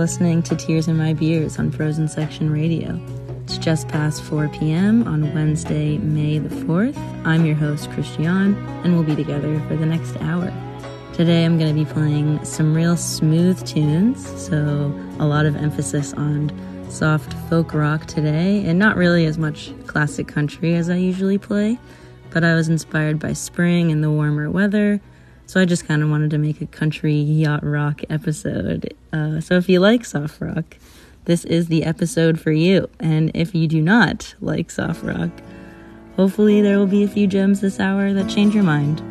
listening to Tears in My Beers on Frozen Section Radio. It's just past 4 p.m. on Wednesday, May the 4th. I'm your host, Christiane, and we'll be together for the next hour. Today I'm going to be playing some real smooth tunes, so a lot of emphasis on soft folk rock today, and not really as much classic country as I usually play, but I was inspired by spring and the warmer weather so I just kind of wanted to make a country yacht rock episode. Uh, so if you like soft rock, this is the episode for you. And if you do not like soft rock, hopefully there will be a few gems this hour that change your mind.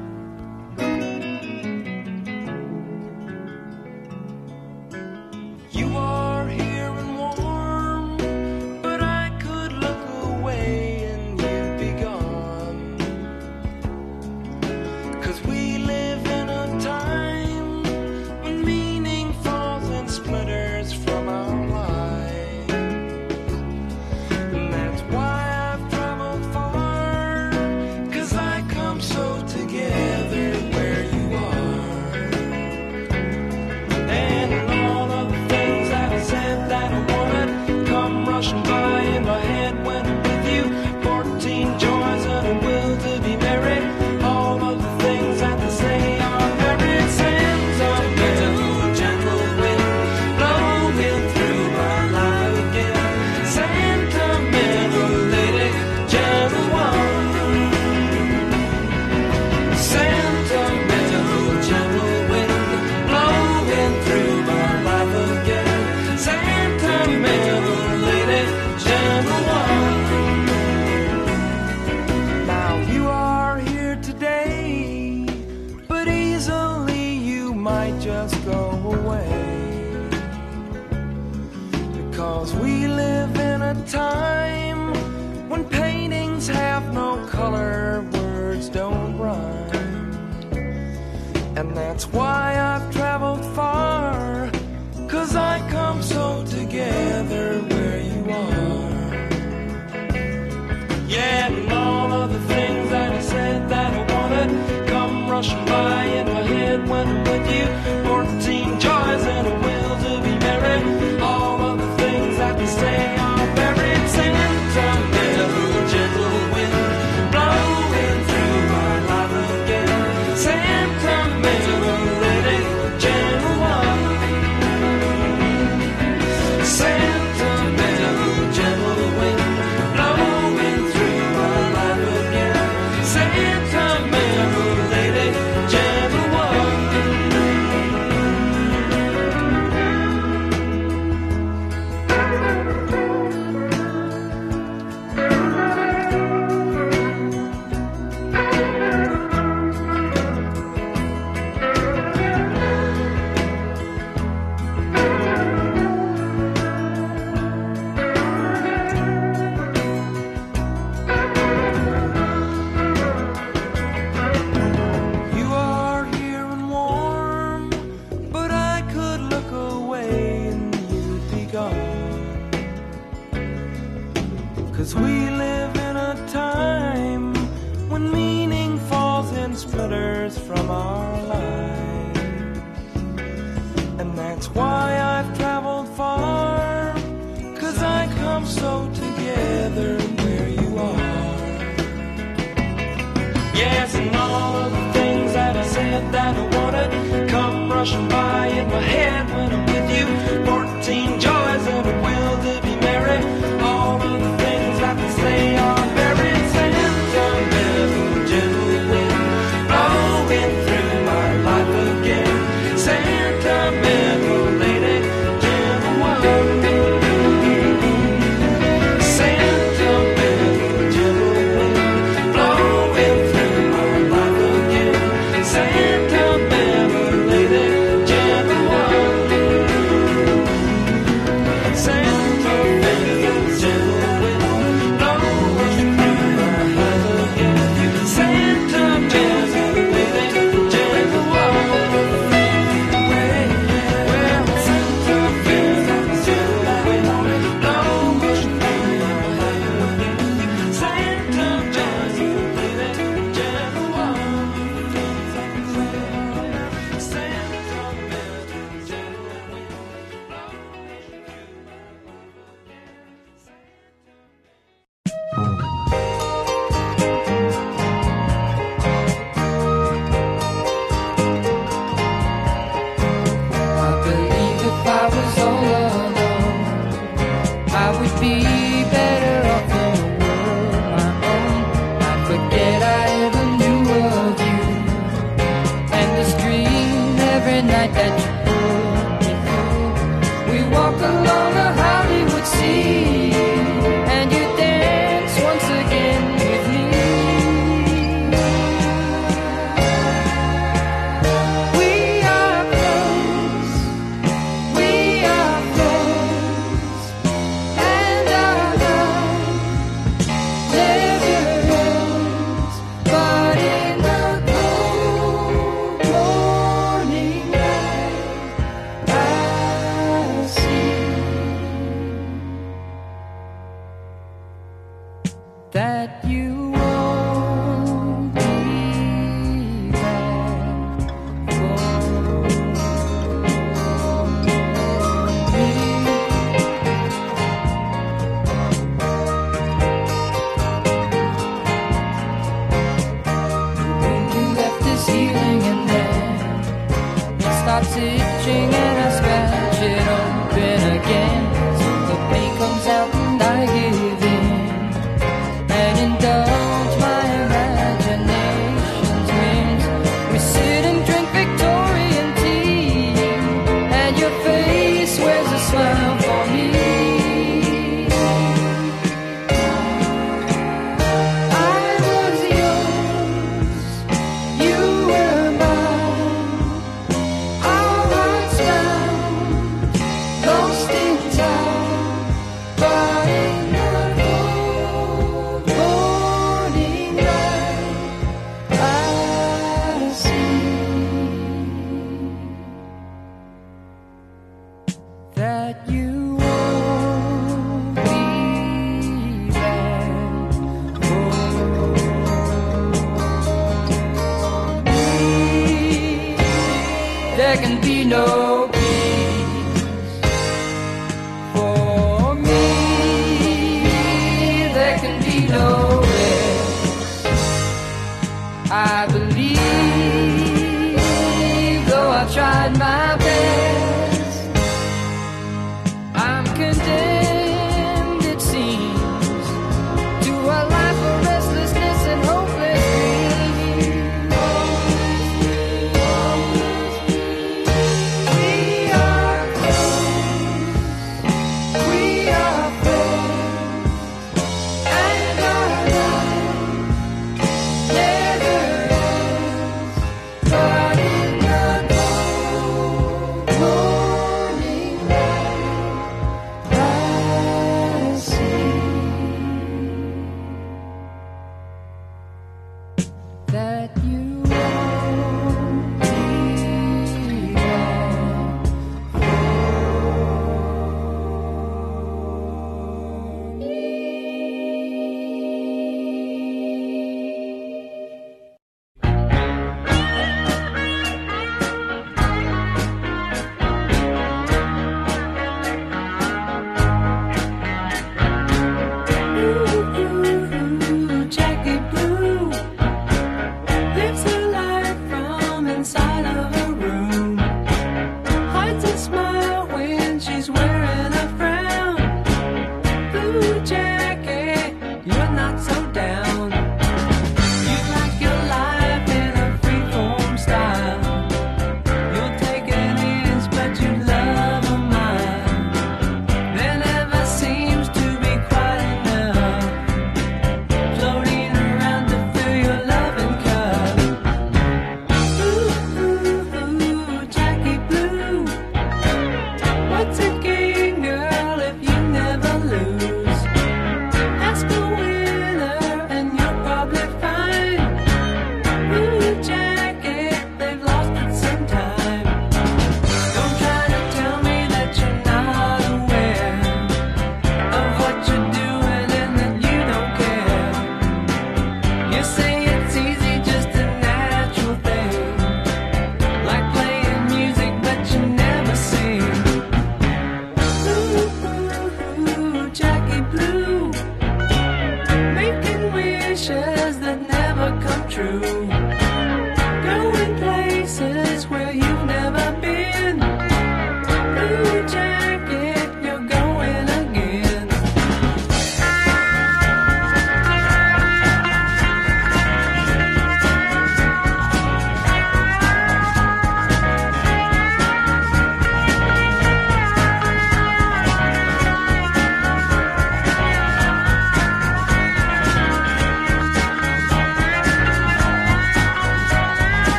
And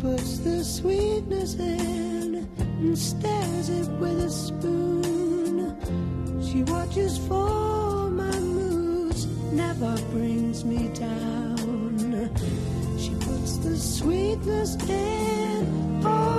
puts the sweetness in and stirs it with a spoon. She watches for my moods, never brings me down. She puts the sweetness in all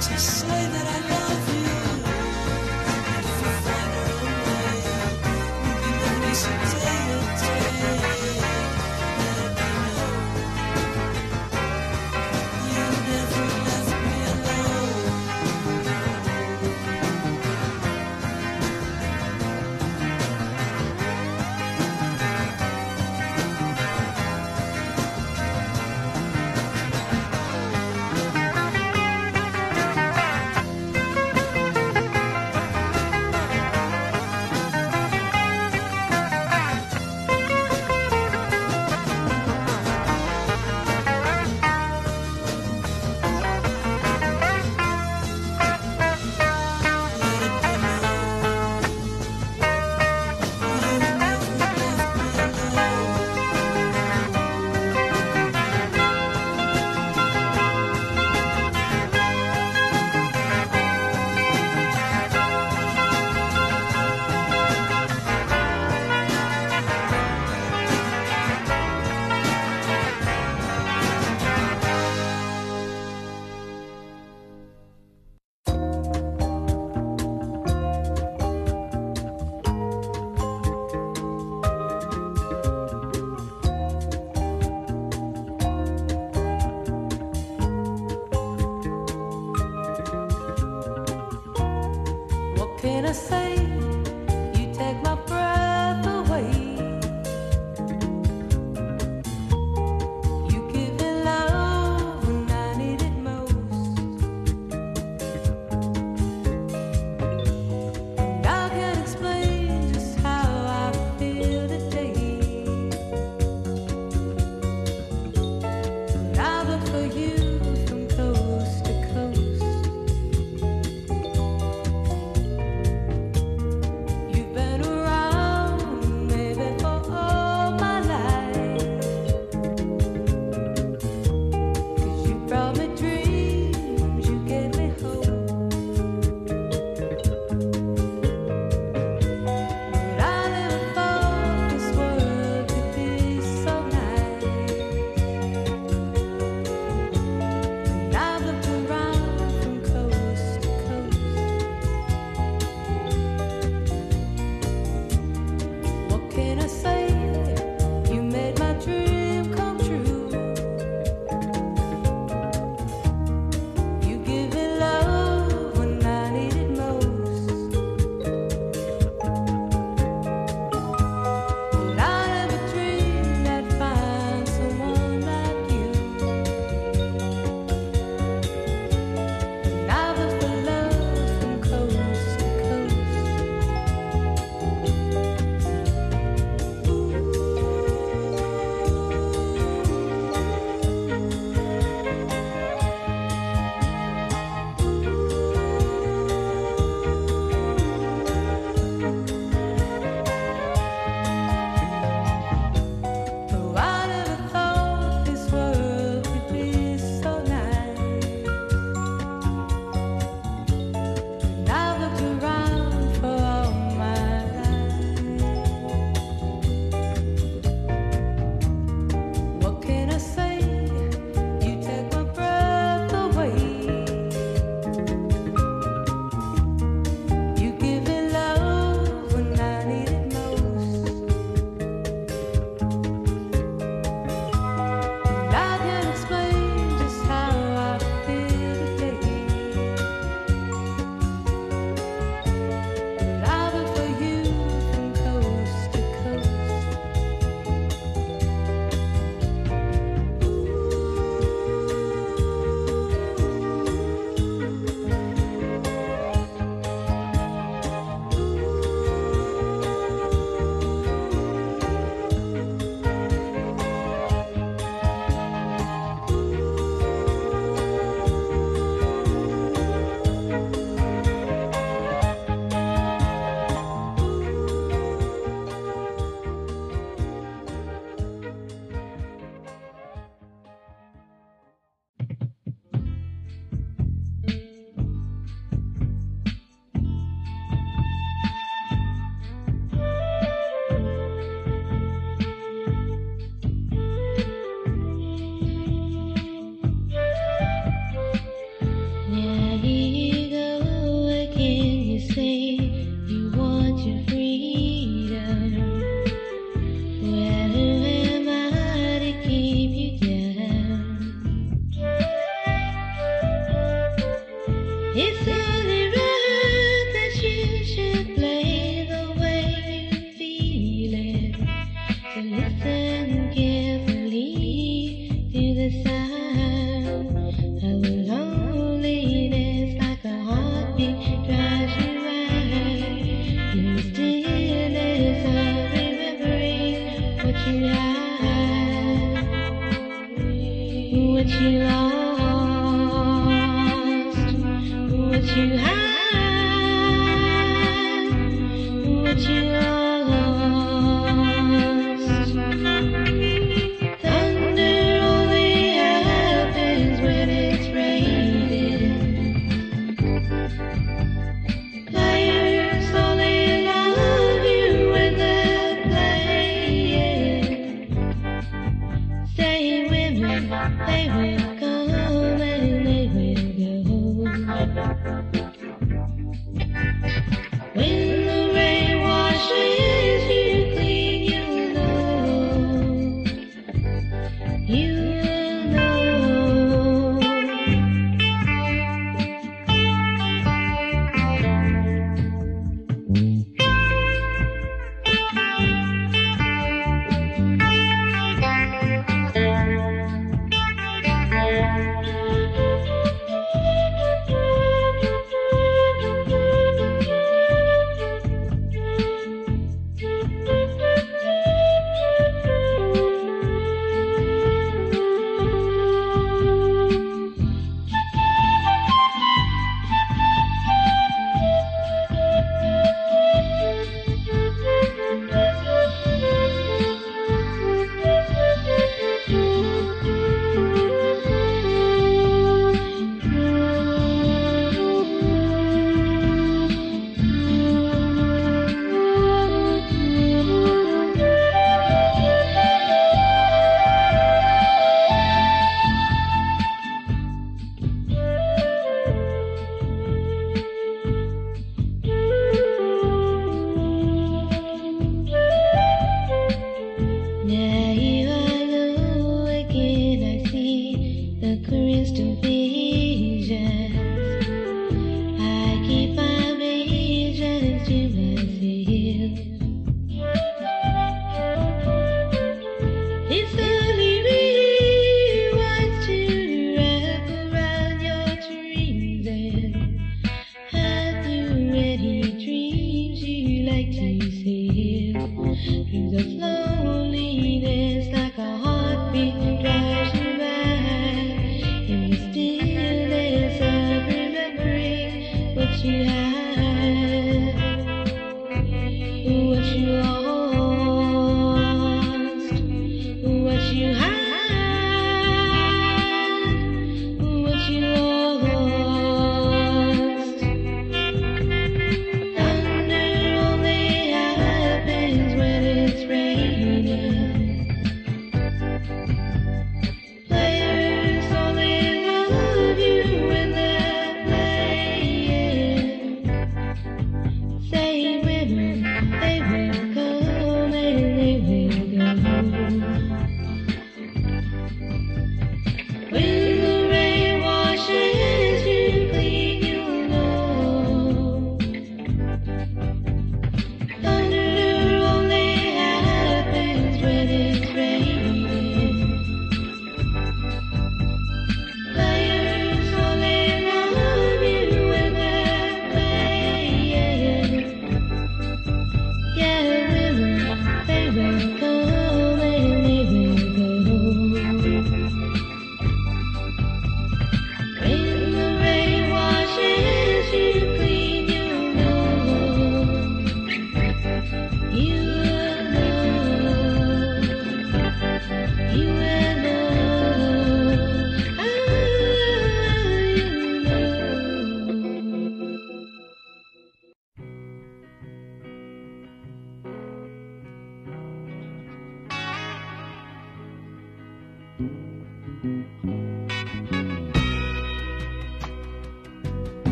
to say that I love you had, what you lost, what you had,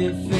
if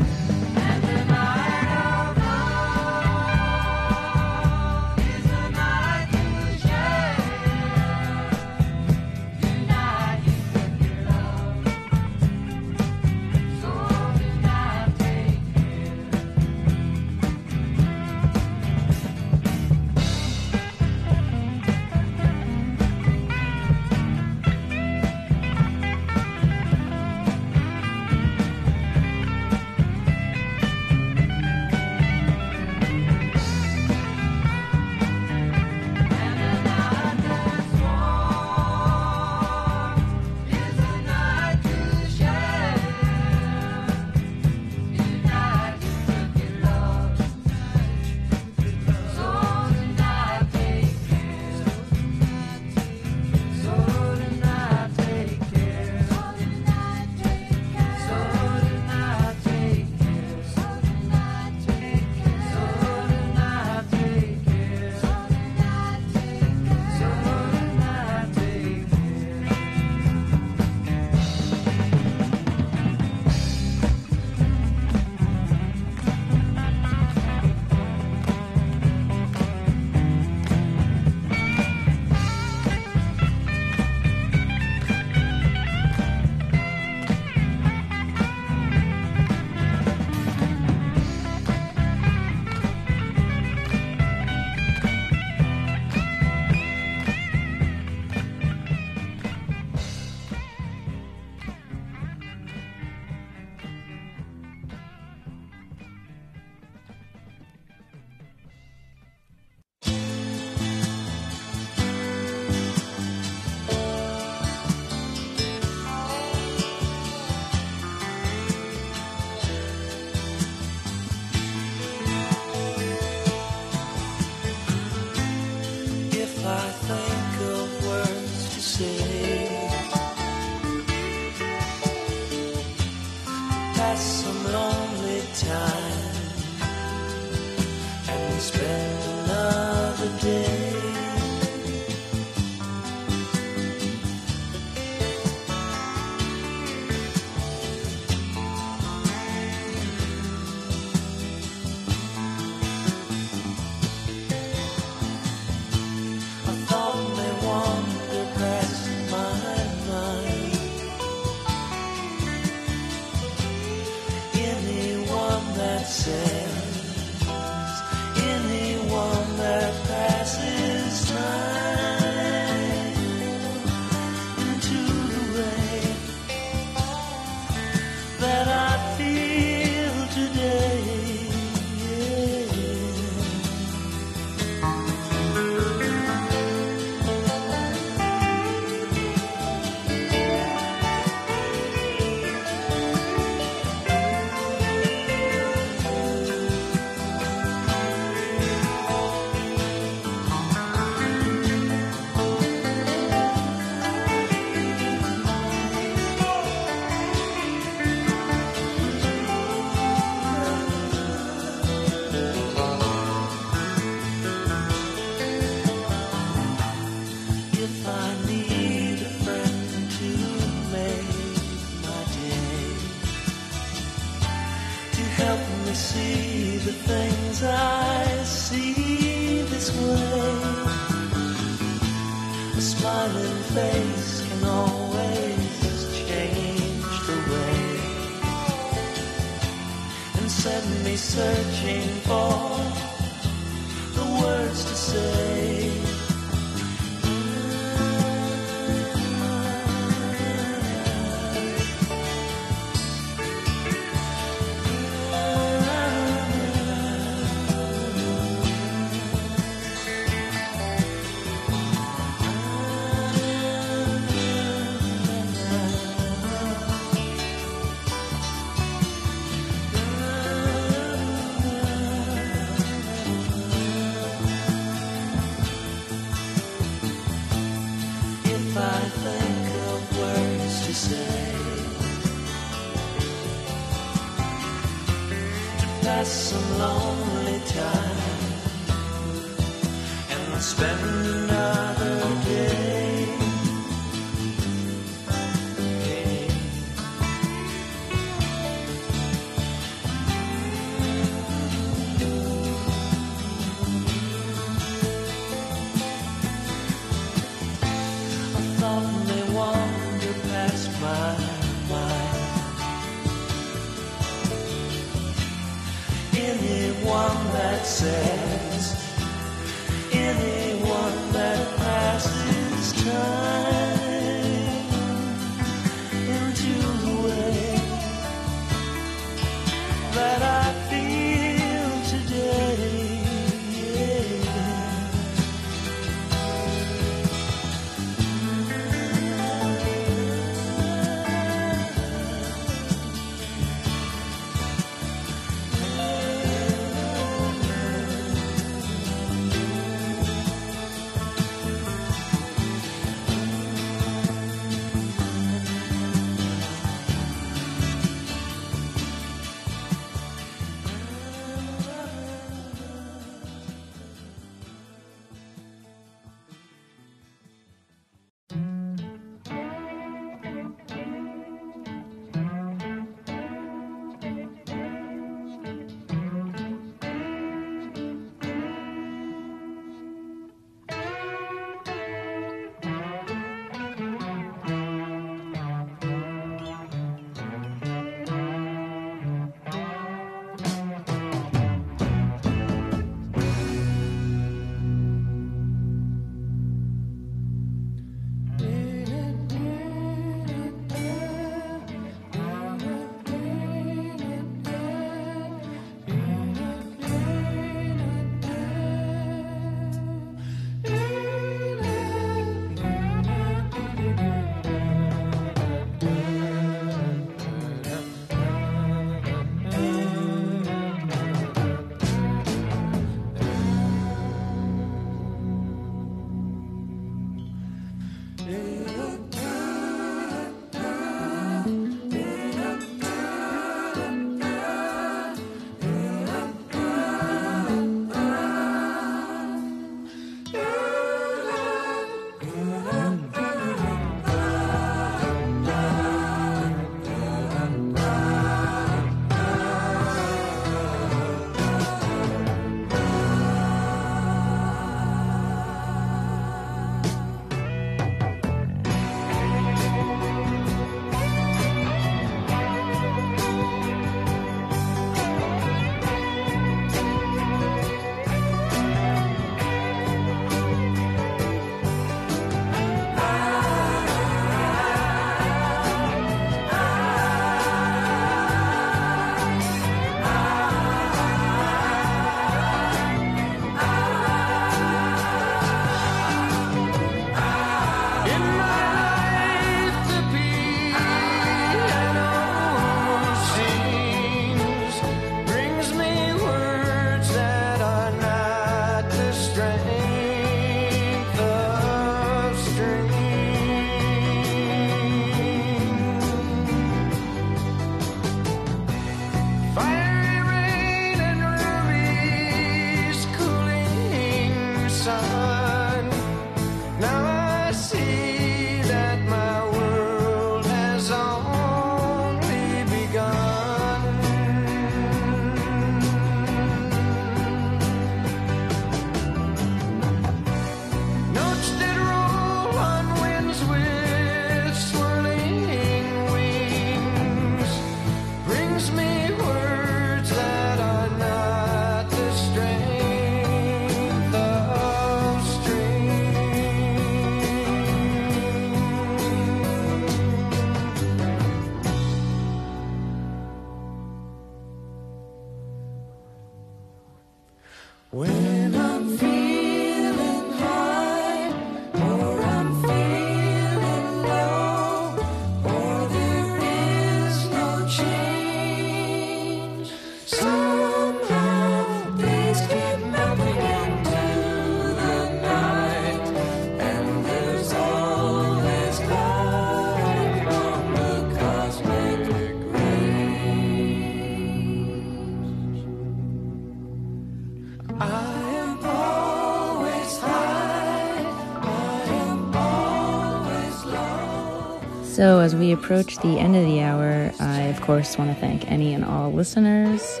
as we approach the end of the hour, I of course want to thank any and all listeners.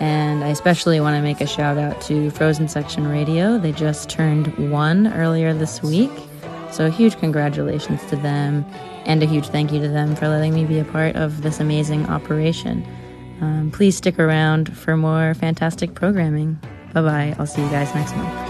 And I especially want to make a shout out to Frozen Section Radio. They just turned one earlier this week. So, a huge congratulations to them, and a huge thank you to them for letting me be a part of this amazing operation. Um, please stick around for more fantastic programming. Bye bye. I'll see you guys next month.